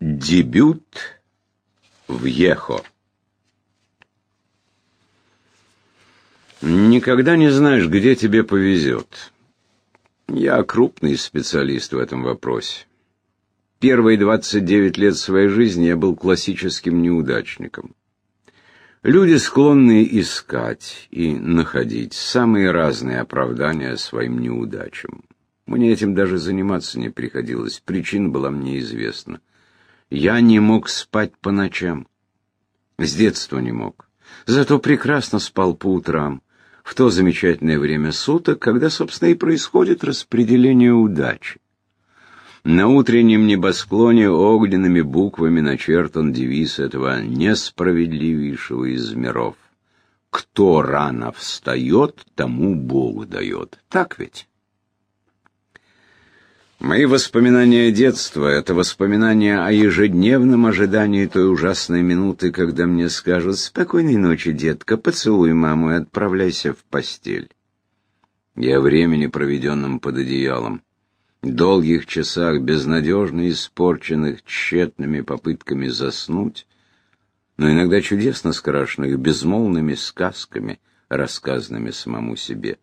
Дебют в Ехо. Никогда не знаешь, где тебе повезет. Я крупный специалист в этом вопросе. Первые 29 лет своей жизни я был классическим неудачником. Люди склонны искать и находить самые разные оправдания своим неудачам. Мне этим даже заниматься не приходилось, причина была мне известна. Я не мог спать по ночам. С детства не мог. Зато прекрасно спал по утрам, в то замечательное время суток, когда, собственно, и происходит распределение удачи. На утреннем небосклоне огненными буквами начертан девиз этого несправедливейшего из миров. «Кто рано встает, тому Бог дает». Так ведь? Мои воспоминания детства — это воспоминания о ежедневном ожидании той ужасной минуты, когда мне скажут «Спокойной ночи, детка, поцелуй маму и отправляйся в постель». Я времени, проведенном под одеялом, долгих часах, безнадежно испорченных тщетными попытками заснуть, но иногда чудесно скрашенных безмолвными сказками, рассказанными самому себе.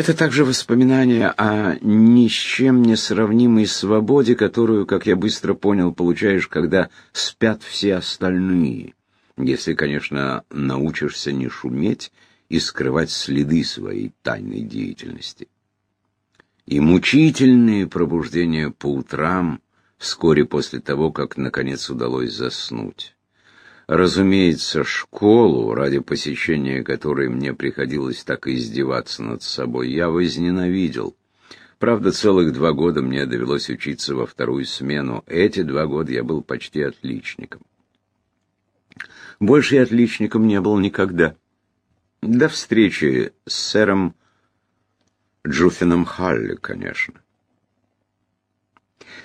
Это также воспоминание о ни с чем не сравнимой свободе, которую, как я быстро понял, получаешь, когда спят все остальные. Если, конечно, научишься не шуметь и скрывать следы своей тайной деятельности. И мучительные пробуждения по утрам, вскоре после того, как, наконец, удалось заснуть. Разумеется, школу, ради посещения которой мне приходилось так издеваться над собой, я возненавидел. Правда, целых два года мне довелось учиться во вторую смену. Эти два года я был почти отличником. Больше я отличником не был никогда. До встречи с сэром Джуфином Халли, конечно.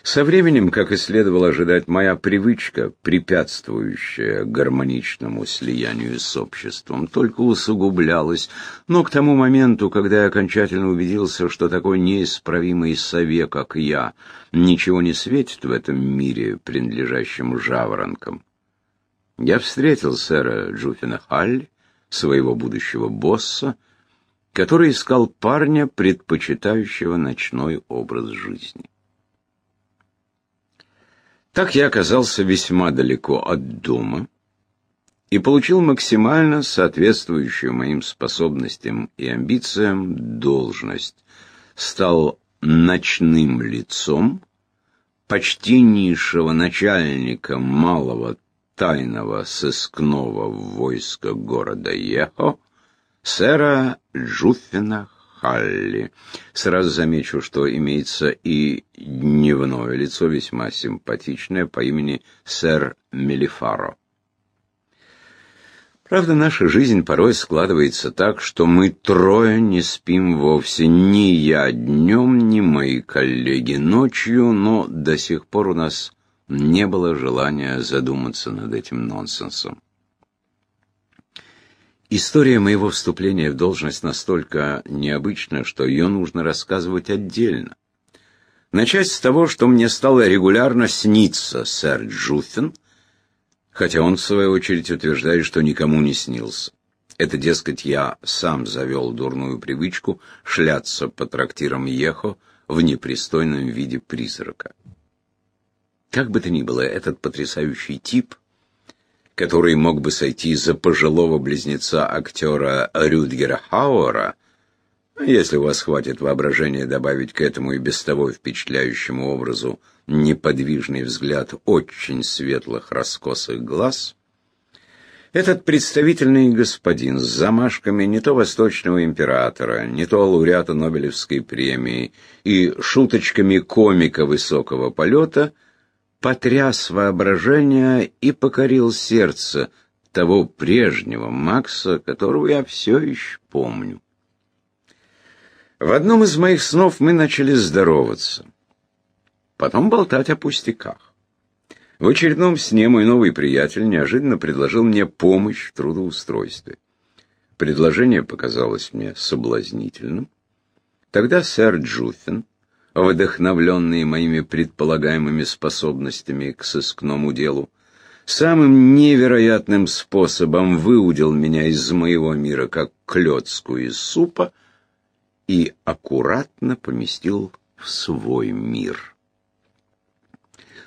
Со временем, как и следовало ожидать, моя привычка, препятствующая гармоничному слиянию с обществом, только усугублялась, но к тому моменту, когда я окончательно убедился, что такой неисправимый сове, как я, ничего не светит в этом мире, принадлежащем жаворонкам, я встретил сэра Джуфина Халли, своего будущего босса, который искал парня, предпочитающего ночной образ жизни. Так я оказался весьма далеко от дома и получил максимально соответствующую моим способностям и амбициям должность. Стал ночным лицом почтеннейшего начальника малого тайного сыскного войска города Ехо, сэра Джуффина Халли. Сразу замечу, что имеется и дневное лицо, весьма симпатичное, по имени сэр Мелифаро. Правда, наша жизнь порой складывается так, что мы трое не спим вовсе, ни я днем, ни мои коллеги ночью, но до сих пор у нас не было желания задуматься над этим нонсенсом. История моего вступления в должность настолько необычна, что ее нужно рассказывать отдельно. Начать с того, что мне стало регулярно сниться сэр Джуффин, хотя он, в свою очередь, утверждает, что никому не снился. Это, дескать, я сам завел дурную привычку шляться по трактирам Ехо в непристойном виде призрака. Как бы то ни было, этот потрясающий тип — который мог бы сойти за пожилого близнеца актера Рюдгера Хауэра, если у вас хватит воображения добавить к этому и без того впечатляющему образу неподвижный взгляд очень светлых раскосых глаз, этот представительный господин с замашками не то восточного императора, не то лауреата Нобелевской премии и шуточками комика высокого полета – потряс воображение и покорил сердце того прежнего Макса, которого я все еще помню. В одном из моих снов мы начали здороваться, потом болтать о пустяках. В очередном сне мой новый приятель неожиданно предложил мне помощь в трудоустройстве. Предложение показалось мне соблазнительным. Тогда сэр Джуффин вдохновленные моими предполагаемыми способностями к сыскному делу, самым невероятным способом выудил меня из моего мира, как клетку из супа, и аккуратно поместил в свой мир.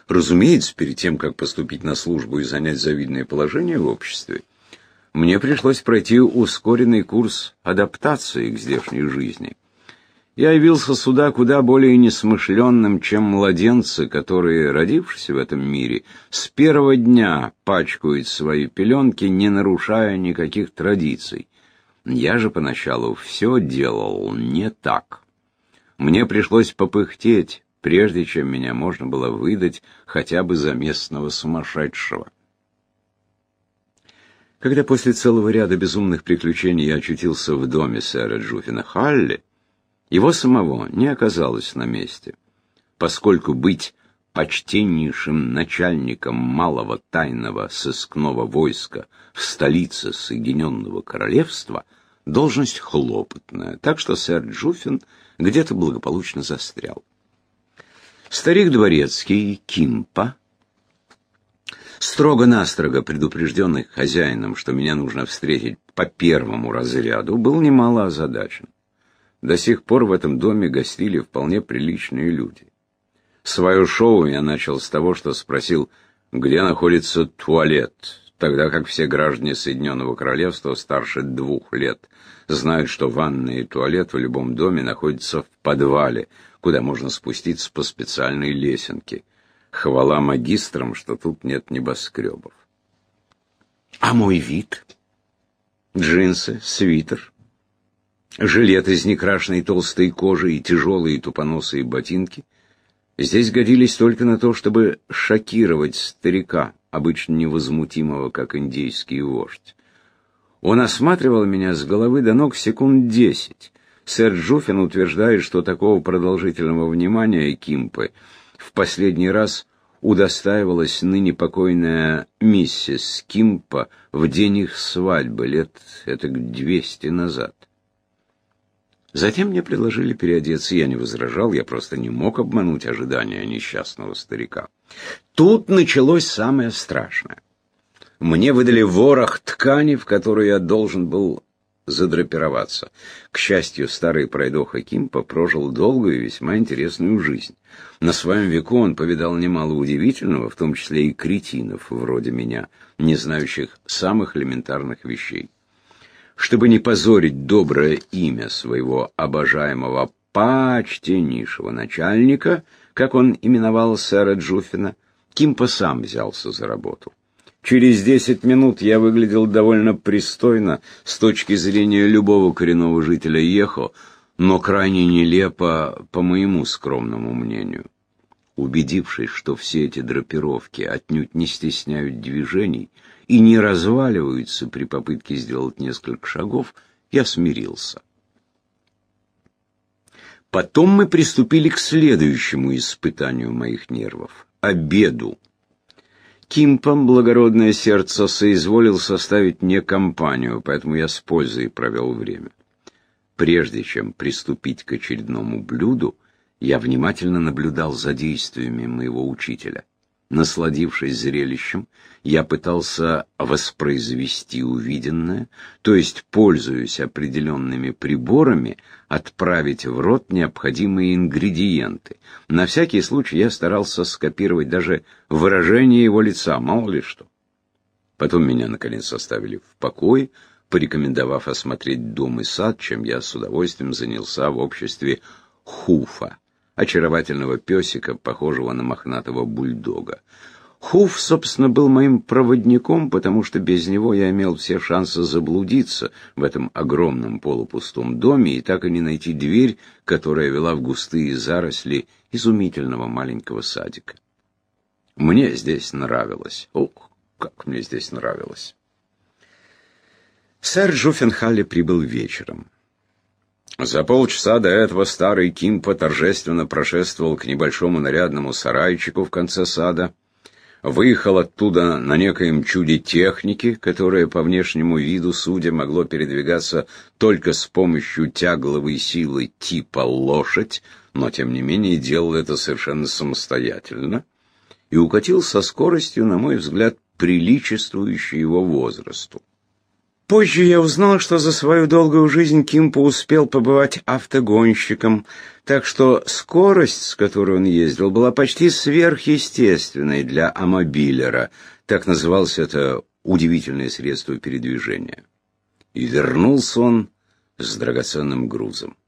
Разумеется, перед тем, как поступить на службу и занять завидное положение в обществе, мне пришлось пройти ускоренный курс адаптации к здешней жизни. Я явился сюда куда более несмышленным, чем младенцы, которые, родившись в этом мире, с первого дня пачкают свои пеленки, не нарушая никаких традиций. Я же поначалу все делал не так. Мне пришлось попыхтеть, прежде чем меня можно было выдать хотя бы за местного сумасшедшего. Когда после целого ряда безумных приключений я очутился в доме сэра Джуфина Халли, его самого не оказалось на месте, поскольку быть почтеннейшим начальником малого тайного сыскного войска в столице Соединенного Королевства должность хлопотная, так что сэр Джуфин где-то благополучно застрял. Старик дворецкий Кимпа, строго-настрого предупрежденный хозяином, что меня нужно встретить по первому разряду, был немало озадачен. До сих пор в этом доме гостили вполне приличные люди. Свое шоу я начал с того, что спросил, где находится туалет, тогда как все граждане Соединенного Королевства старше двух лет знают, что ванная и туалет в любом доме находятся в подвале, куда можно спуститься по специальной лесенке. Хвала магистрам, что тут нет небоскребов. А мой вид? Джинсы, свитер, жилет из некрашенной толстой кожи и тяжелые тупоносые ботинки здесь годились только на то, чтобы шокировать старика, обычно невозмутимого, как индейский вождь. Он осматривал меня с головы до ног секунд десять, Сэр Джуфин утверждает, что такого продолжительного внимания Кимпы в последний раз удостаивалась ныне покойная миссис Кимпа в день их свадьбы лет это двести назад. Затем мне предложили переодеться, я не возражал, я просто не мог обмануть ожидания несчастного старика. Тут началось самое страшное. Мне выдали ворох ткани, в которую я должен был задрапироваться. К счастью, старый пройдоха Кимпа прожил долгую и весьма интересную жизнь. На своем веку он повидал немало удивительного, в том числе и кретинов, вроде меня, не знающих самых элементарных вещей. Чтобы не позорить доброе имя своего обожаемого почтеннейшего начальника, как он именовал сэра Джуфина, Кимпа сам взялся за работу. Через десять минут я выглядел довольно пристойно с точки зрения любого коренного жителя Ехо, но крайне нелепо, по моему скромному мнению. Убедившись, что все эти драпировки отнюдь не стесняют движений и не разваливаются при попытке сделать несколько шагов, я смирился. Потом мы приступили к следующему испытанию моих нервов — обеду. Кимпом благородное сердце соизволил составить мне компанию, поэтому я с пользой провел время. Прежде чем приступить к очередному блюду, я внимательно наблюдал за действиями моего учителя. Насладившись зрелищем, я пытался воспроизвести увиденное, то есть, пользуясь определенными приборами, отправить в рот необходимые ингредиенты. На всякий случай я старался скопировать даже выражение его лица, мало ли что. Потом меня, наконец, оставили в покое, порекомендовав осмотреть дом и сад, чем я с удовольствием занялся в обществе Хуфа очаровательного песика, похожего на мохнатого бульдога. Хуф, собственно, был моим проводником, потому что без него я имел все шансы заблудиться в этом огромном полупустом доме и так и не найти дверь, которая вела в густые заросли изумительного маленького садика. Мне здесь нравилось. Ох, как мне здесь нравилось. Сэр Джуффенхалли прибыл вечером. За полчаса до этого старый Кимпа торжественно прошествовал к небольшому нарядному сарайчику в конце сада, выехал оттуда на некоем чуде техники, которое по внешнему виду, судя, могло передвигаться только с помощью тягловой силы типа лошадь, но тем не менее делал это совершенно самостоятельно и укатил со скоростью, на мой взгляд, приличествующей его возрасту. Позже я узнал, что за свою долгую жизнь Кимпо успел побывать автогонщиком, так что скорость, с которой он ездил, была почти сверхъестественной для амобилера, так назывался это удивительное средство передвижения. И вернулся он с драгоценным грузом.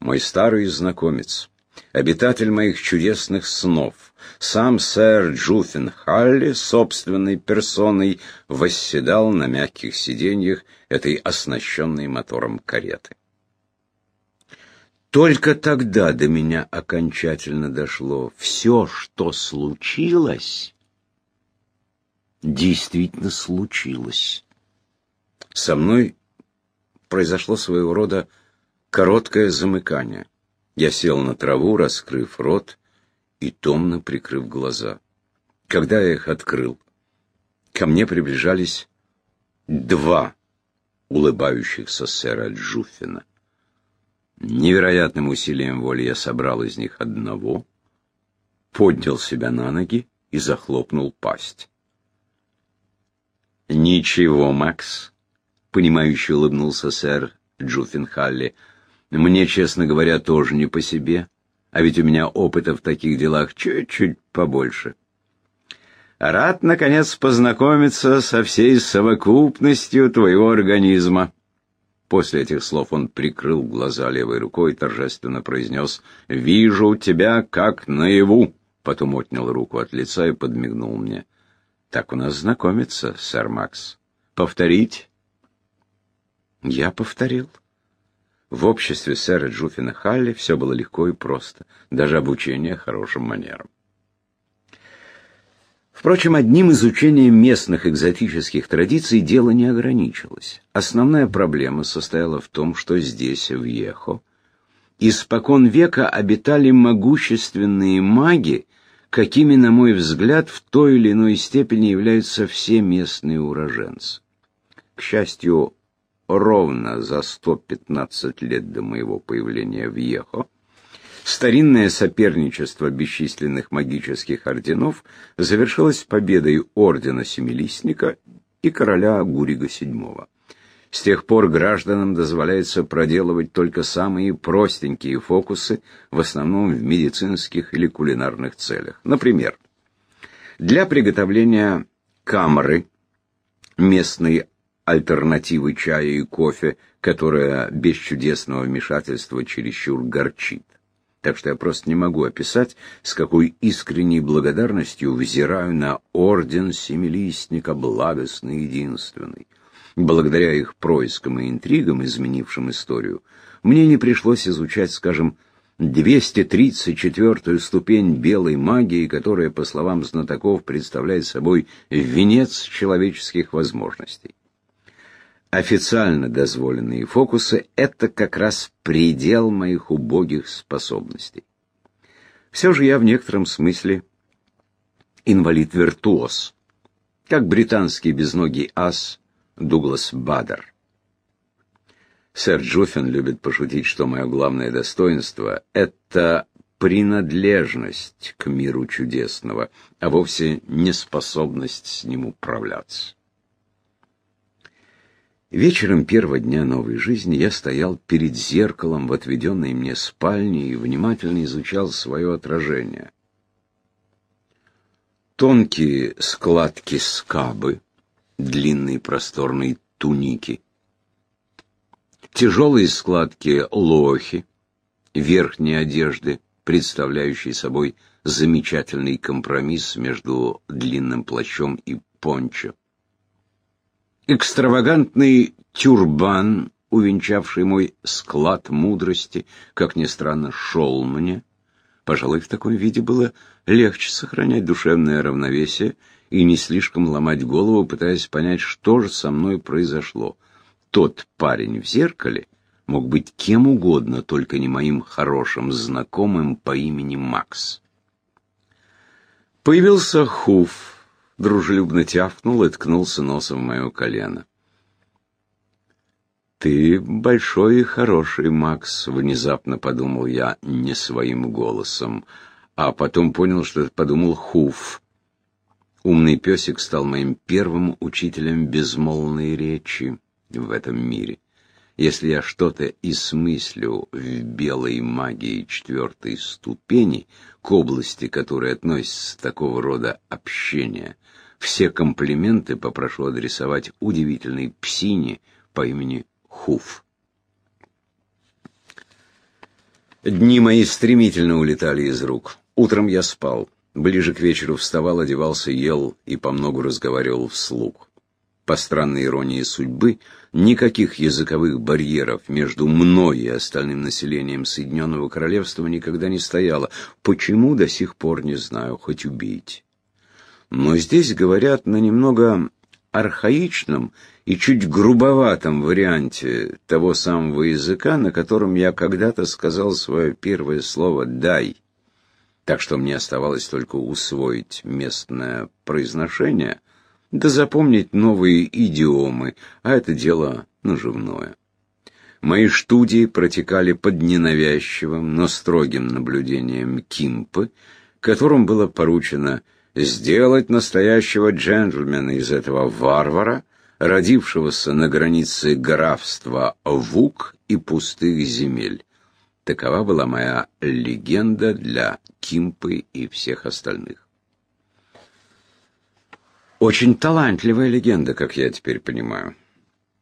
Мой старый знакомец, обитатель моих чудесных снов, сам сэр Джуффин Халли собственной персоной восседал на мягких сиденьях этой оснащенной мотором кареты. Только тогда до меня окончательно дошло все, что случилось, действительно случилось. Со мной произошло своего рода короткое замыкание. Я сел на траву, раскрыв рот и томно прикрыв глаза. Когда я их открыл, ко мне приближались два улыбающихся сэра Джуффина. Невероятным усилием воли я собрал из них одного, поднял себя на ноги и захлопнул пасть. «Ничего, Макс», — понимающе улыбнулся сэр Джуффин Халли, — «мне, честно говоря, тоже не по себе а ведь у меня опыта в таких делах чуть-чуть побольше. Рад, наконец, познакомиться со всей совокупностью твоего организма. После этих слов он прикрыл глаза левой рукой и торжественно произнес «Вижу тебя как наяву». Потом отнял руку от лица и подмигнул мне. «Так у нас знакомиться, сэр Макс. Повторить?» Я повторил. В обществе сэра Джуфина Халли все было легко и просто, даже обучение хорошим манерам. Впрочем, одним изучением местных экзотических традиций дело не ограничилось. Основная проблема состояла в том, что здесь, в Ехо, испокон века обитали могущественные маги, какими, на мой взгляд, в той или иной степени являются все местные уроженцы. К счастью, ровно за 115 лет до моего появления в Ехо, старинное соперничество бесчисленных магических орденов завершилось победой ордена Семилистника и короля Гурига VII. С тех пор гражданам дозволяется проделывать только самые простенькие фокусы, в основном в медицинских или кулинарных целях. Например, для приготовления камры местный альтернативы чая и кофе, которая без чудесного вмешательства чересчур горчит. Так что я просто не могу описать, с какой искренней благодарностью взираю на орден Семилистника, благостный единственный. Благодаря их проискам и интригам, изменившим историю, мне не пришлось изучать, скажем, 234-ю ступень белой магии, которая, по словам знатоков, представляет собой венец человеческих возможностей официально дозволенные фокусы — это как раз предел моих убогих способностей. Все же я в некотором смысле инвалид-виртуоз, как британский безногий ас Дуглас Бадер. Сэр Джуффин любит пошутить, что мое главное достоинство — это принадлежность к миру чудесного, а вовсе не способность с ним управляться. Вечером первого дня новой жизни я стоял перед зеркалом в отведенной мне спальне и внимательно изучал свое отражение. Тонкие складки скабы, длинные просторные туники, тяжелые складки лохи, верхней одежды, представляющей собой замечательный компромисс между длинным плащом и пончо. Экстравагантный тюрбан, увенчавший мой склад мудрости, как ни странно, шел мне. Пожалуй, в таком виде было легче сохранять душевное равновесие и не слишком ломать голову, пытаясь понять, что же со мной произошло. Тот парень в зеркале мог быть кем угодно, только не моим хорошим знакомым по имени Макс. Появился Хуф, дружелюбно тявкнул и ткнулся носом в мое колено. «Ты большой и хороший, Макс», — внезапно подумал я не своим голосом, а потом понял, что подумал Хуф. Умный песик стал моим первым учителем безмолвной речи в этом мире. Если я что-то и смыслю в белой магии четвертой ступени, к области, которой относится такого рода общение, все комплименты попрошу адресовать удивительной псине по имени Хуф. Дни мои стремительно улетали из рук. Утром я спал. Ближе к вечеру вставал, одевался, ел и помногу разговаривал вслух. По странной иронии судьбы, никаких языковых барьеров между мной и остальным населением Соединенного Королевства никогда не стояло. Почему, до сих пор не знаю, хоть убейте. Но здесь говорят на немного архаичном и чуть грубоватом варианте того самого языка, на котором я когда-то сказал свое первое слово «дай». Так что мне оставалось только усвоить местное произношение — да запомнить новые идиомы, а это дело наживное. Мои студии протекали под ненавязчивым, но строгим наблюдением Кимпы, которым было поручено сделать настоящего джентльмена из этого варвара, родившегося на границе графства Вук и пустых земель. Такова была моя легенда для Кимпы и всех остальных. Очень талантливая легенда, как я теперь понимаю.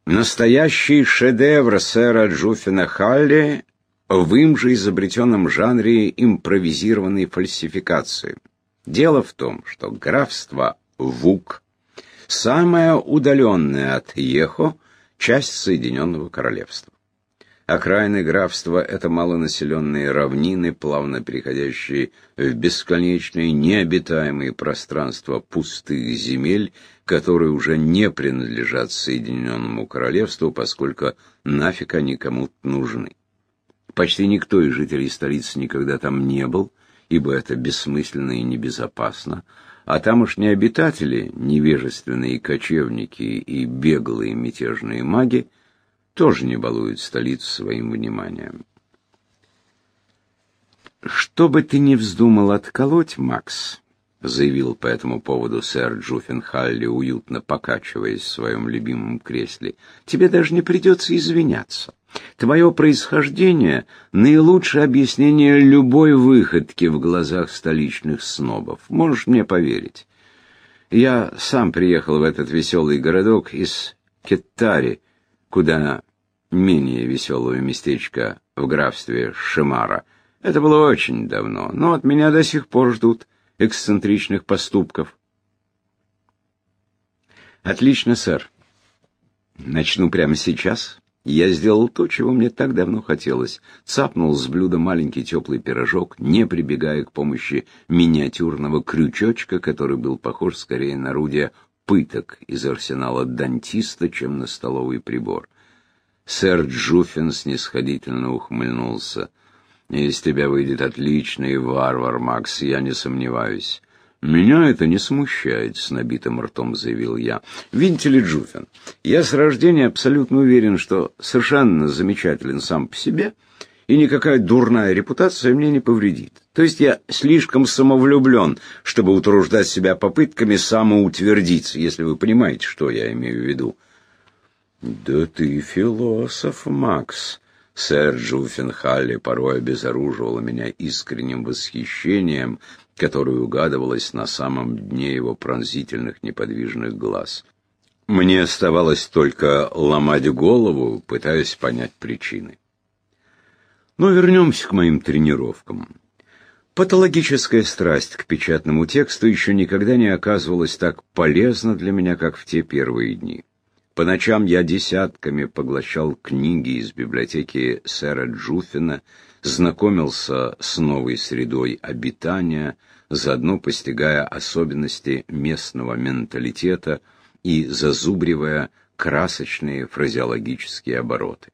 Настоящий шедевр сэра Джуффина Халли в им же изобретенном жанре импровизированной фальсификации. Дело в том, что графство Вук – самое удаленное от Ехо часть Соединенного Королевства. Окраины графства — это малонаселенные равнины, плавно переходящие в бесконечные необитаемые пространства пустых земель, которые уже не принадлежат Соединенному Королевству, поскольку нафиг они кому-то нужны. Почти никто из жителей столицы никогда там не был, ибо это бессмысленно и небезопасно, а тамошние обитатели, невежественные кочевники и беглые мятежные маги — тоже не балует столицу своим вниманием. «Что бы ты ни вздумал отколоть, Макс», — заявил по этому поводу сэр Джуффенхалли, уютно покачиваясь в своем любимом кресле, — «тебе даже не придется извиняться. Твое происхождение — наилучшее объяснение любой выходки в глазах столичных снобов. Можешь мне поверить. Я сам приехал в этот веселый городок из Кеттари, куда менее веселое местечко в графстве Шимара. Это было очень давно, но от меня до сих пор ждут эксцентричных поступков. Отлично, сэр. Начну прямо сейчас. Я сделал то, чего мне так давно хотелось. Цапнул с блюда маленький теплый пирожок, не прибегая к помощи миниатюрного крючочка, который был похож скорее на орудие пыток из арсенала дантиста, чем на столовый прибор. Сэр Джуффин снисходительно ухмыльнулся. «Из тебя выйдет отличный варвар, Макс, я не сомневаюсь». «Меня это не смущает», — с набитым ртом заявил я. «Видите ли, Джуффин, я с рождения абсолютно уверен, что совершенно замечателен сам по себе, и никакая дурная репутация мне не повредит. То есть я слишком самовлюблен, чтобы утруждать себя попытками самоутвердиться, если вы понимаете, что я имею в виду. «Да ты философ, Макс!» Сэр Джуффенхалли порой обезоруживал меня искренним восхищением, которое угадывалось на самом дне его пронзительных неподвижных глаз. Мне оставалось только ломать голову, пытаясь понять причины. Но вернемся к моим тренировкам. Патологическая страсть к печатному тексту еще никогда не оказывалась так полезна для меня, как в те первые дни. По ночам я десятками поглощал книги из библиотеки сэра Джуфина, знакомился с новой средой обитания, заодно постигая особенности местного менталитета и зазубривая красочные фразеологические обороты.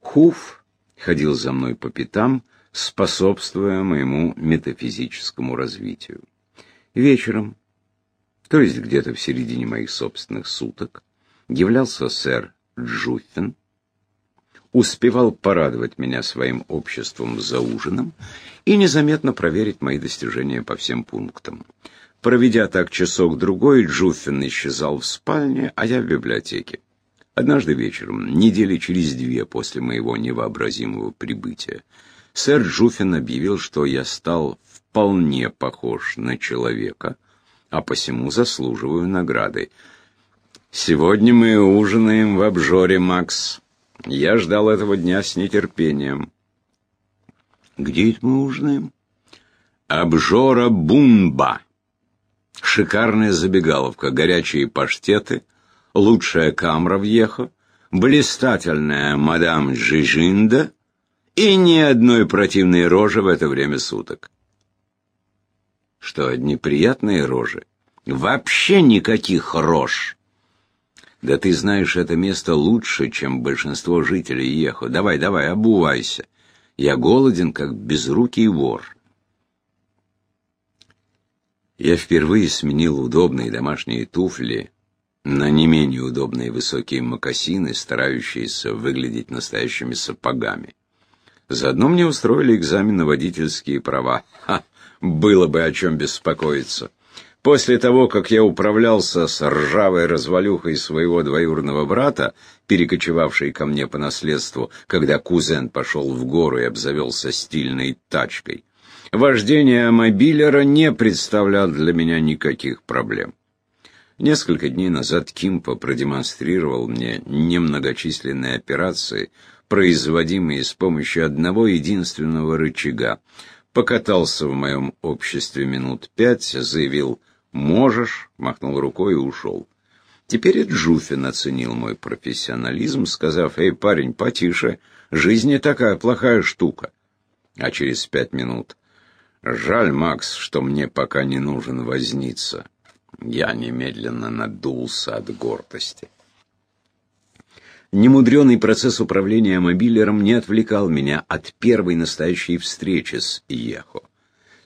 Хуф ходил за мной по пятам, способствуя моему метафизическому развитию. Вечером, то есть где-то в середине моих собственных суток, являлся сэр Джуффин, успевал порадовать меня своим обществом за ужином и незаметно проверить мои достижения по всем пунктам. Проведя так часок-другой, Джуффин исчезал в спальне, а я в библиотеке. Однажды вечером, недели через две после моего невообразимого прибытия, сэр Джуффин объявил, что я стал вполне похож на человека, а посему заслуживаю награды. «Сегодня мы ужинаем в обжоре, Макс. Я ждал этого дня с нетерпением». «Где это мы ужинаем?» «Обжора Бумба». Шикарная забегаловка, горячие паштеты, лучшая камра в Ехо, блистательная мадам Жижинда и ни одной противной рожи в это время суток. Что, одни приятные рожи? Вообще никаких рож. Да ты знаешь это место лучше, чем большинство жителей Ехо. Давай, давай, обувайся. Я голоден, как безрукий вор. Я впервые сменил удобные домашние туфли на не менее удобные высокие мокасины, старающиеся выглядеть настоящими сапогами. Заодно мне устроили экзамен на водительские права. Ха, было бы о чем беспокоиться. После того, как я управлялся с ржавой развалюхой своего двоюродного брата, перекочевавшей ко мне по наследству, когда кузен пошел в гору и обзавелся стильной тачкой, Вождение мобилера не представляло для меня никаких проблем. Несколько дней назад Кимпа продемонстрировал мне немногочисленные операции, производимые с помощью одного единственного рычага. Покатался в моем обществе минут пять, заявил «можешь», махнул рукой и ушел. Теперь и Джуфин оценил мой профессионализм, сказав «эй, парень, потише, жизнь не такая плохая штука». А через пять минут Жаль, Макс, что мне пока не нужен возница. Я немедленно надулся от гордости. Немудренный процесс управления мобилером не отвлекал меня от первой настоящей встречи с Ехо.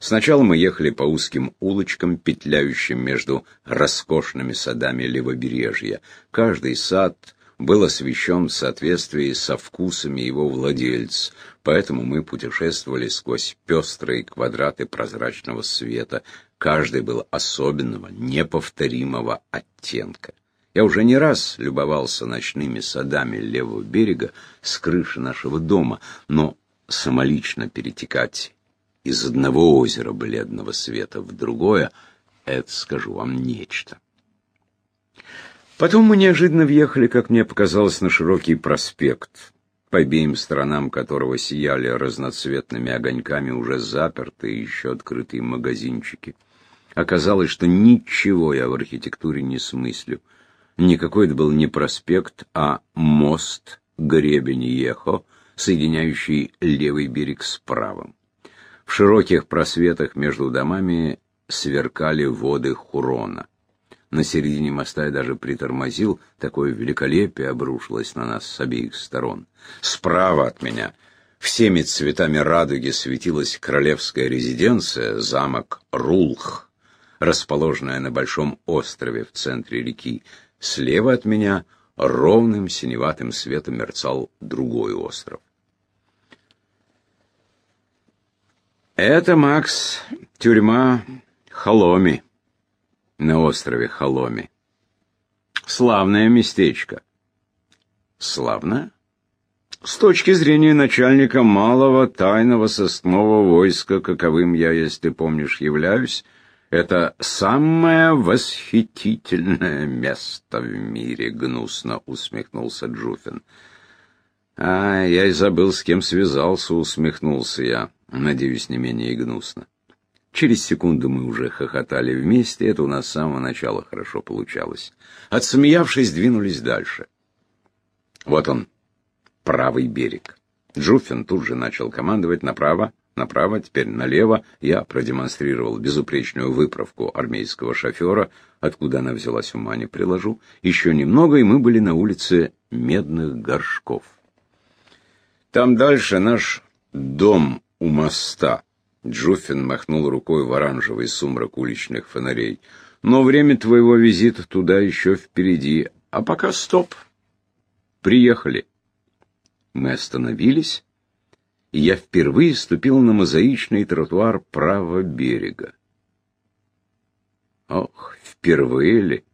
Сначала мы ехали по узким улочкам, петляющим между роскошными садами левобережья. Каждый сад был освещен в соответствии со вкусами его владельца, поэтому мы путешествовали сквозь пестрые квадраты прозрачного света. Каждый был особенного, неповторимого оттенка. Я уже не раз любовался ночными садами левого берега с крыши нашего дома, но самолично перетекать из одного озера бледного света в другое — это, скажу вам, нечто. Потом мы неожиданно въехали, как мне показалось, на широкий проспект, по обеим сторонам которого сияли разноцветными огоньками уже запертые, еще открытые магазинчики. Оказалось, что ничего я в архитектуре не смыслю. Никакой это был не проспект, а мост, гребень Ехо, соединяющий левый берег с правым. В широких просветах между домами сверкали воды Хурона. На середине моста я даже притормозил, такое великолепие обрушилось на нас с обеих сторон. Справа от меня всеми цветами радуги светилась королевская резиденция, замок Рулх, расположенная на большом острове в центре реки. Слева от меня ровным синеватым светом мерцал другой остров. Это, Макс, тюрьма Холоми на острове Холоми. Славное местечко. Славное? С точки зрения начальника малого тайного сосного войска, каковым я, если помнишь, являюсь, это самое восхитительное место в мире, гнусно усмехнулся Джуфин. А, я и забыл, с кем связался, усмехнулся я, надеюсь, не менее гнусно. Через секунду мы уже хохотали вместе, это у нас с самого начала хорошо получалось. Отсмеявшись, двинулись дальше. Вот он, правый берег. Джуффин тут же начал командовать направо, направо, теперь налево. Я продемонстрировал безупречную выправку армейского шофера, откуда она взялась, ума не приложу. Еще немного, и мы были на улице Медных Горшков. Там дальше наш дом у моста. Джуффин махнул рукой в оранжевый сумрак уличных фонарей. «Но время твоего визита туда еще впереди. А пока стоп. Приехали». Мы остановились, и я впервые ступил на мозаичный тротуар правого берега. Ох, впервые ли?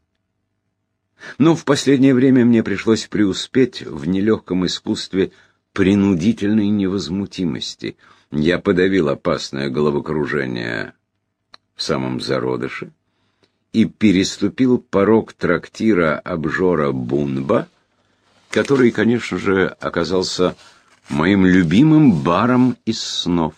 Но в последнее время мне пришлось преуспеть в нелегком искусстве принудительной невозмутимости. Я подавил опасное головокружение в самом зародыше и переступил порог трактира обжора Бунба, который, конечно же, оказался моим любимым баром из снов,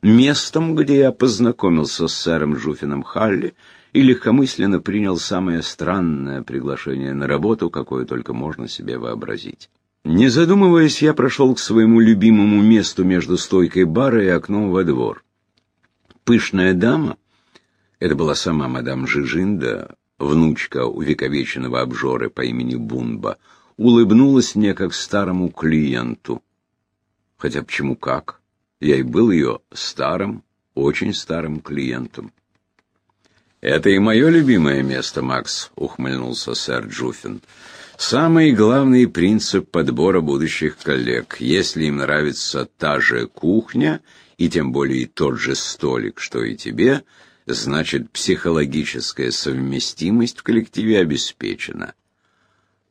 местом, где я познакомился с сэром Жуфином Халли и легкомысленно принял самое странное приглашение на работу, какое только можно себе вообразить. Не задумываясь, я прошел к своему любимому месту между стойкой бара и окном во двор. Пышная дама, это была сама мадам Жижинда, внучка увековеченного обжоры по имени Бунба, улыбнулась мне как старому клиенту. Хотя почему как? Я и был ее старым, очень старым клиентом. «Это и мое любимое место, Макс», — ухмыльнулся сэр Джуффин. «Самый главный принцип подбора будущих коллег. Если им нравится та же кухня, и тем более тот же столик, что и тебе, значит, психологическая совместимость в коллективе обеспечена».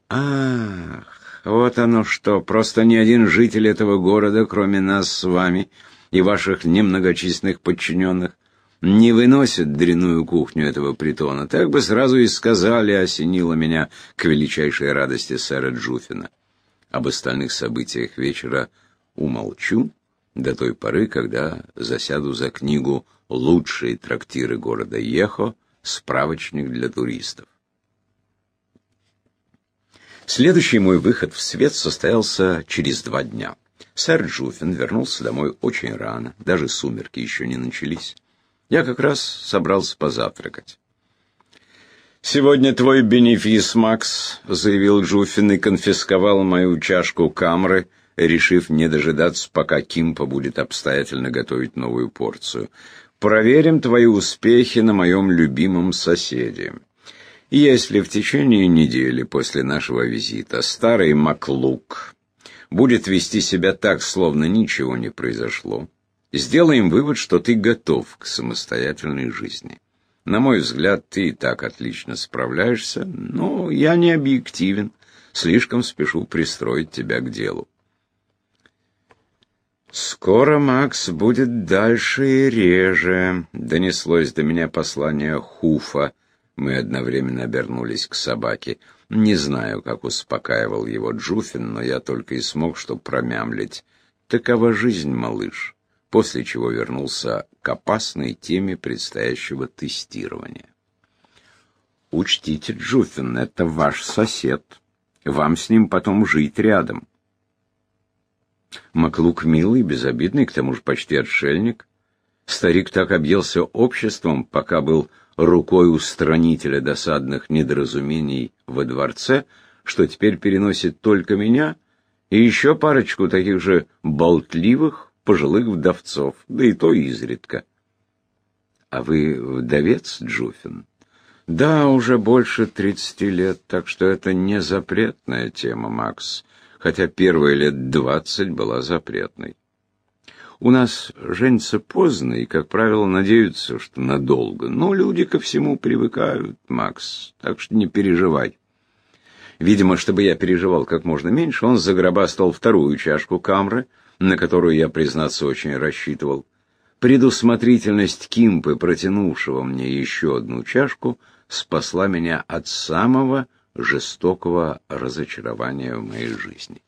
«Ах, вот оно что! Просто ни один житель этого города, кроме нас с вами и ваших немногочисленных подчиненных, не выносят дряную кухню этого притона. Так бы сразу и сказали, осенило меня к величайшей радости сэра Джуфина. Об остальных событиях вечера умолчу до той поры, когда засяду за книгу «Лучшие трактиры города Ехо. Справочник для туристов». Следующий мой выход в свет состоялся через два дня. Сэр Джуфин вернулся домой очень рано, даже сумерки еще не начались. Я как раз собрался позавтракать. «Сегодня твой бенефис, Макс», — заявил Джуфин и конфисковал мою чашку камры, решив не дожидаться, пока Кимпа будет обстоятельно готовить новую порцию. «Проверим твои успехи на моем любимом соседе. Если в течение недели после нашего визита старый Маклук будет вести себя так, словно ничего не произошло, Сделаем вывод, что ты готов к самостоятельной жизни. На мой взгляд, ты и так отлично справляешься, но я не объективен, слишком спешу пристроить тебя к делу. «Скоро Макс будет дальше и реже», — донеслось до меня послание Хуфа. Мы одновременно обернулись к собаке. Не знаю, как успокаивал его Джуфин, но я только и смог что промямлить. «Такова жизнь, малыш» после чего вернулся к опасной теме предстоящего тестирования. Учтите, Джуфин, это ваш сосед. Вам с ним потом жить рядом. Маклук милый, безобидный, к тому же почти отшельник. Старик так объелся обществом, пока был рукой устранителя досадных недоразумений во дворце, что теперь переносит только меня и еще парочку таких же болтливых, пожилых вдовцов, да и то изредка. А вы вдовец, Джуфин? Да, уже больше тридцати лет, так что это не запретная тема, Макс, хотя первые лет двадцать была запретной. У нас женятся поздно и, как правило, надеются, что надолго. Но люди ко всему привыкают, Макс, так что не переживай. Видимо, чтобы я переживал как можно меньше, он загробастал вторую чашку камры, на которую я, признаться, очень рассчитывал. Предусмотрительность Кимпы, протянувшего мне еще одну чашку, спасла меня от самого жестокого разочарования в моей жизни.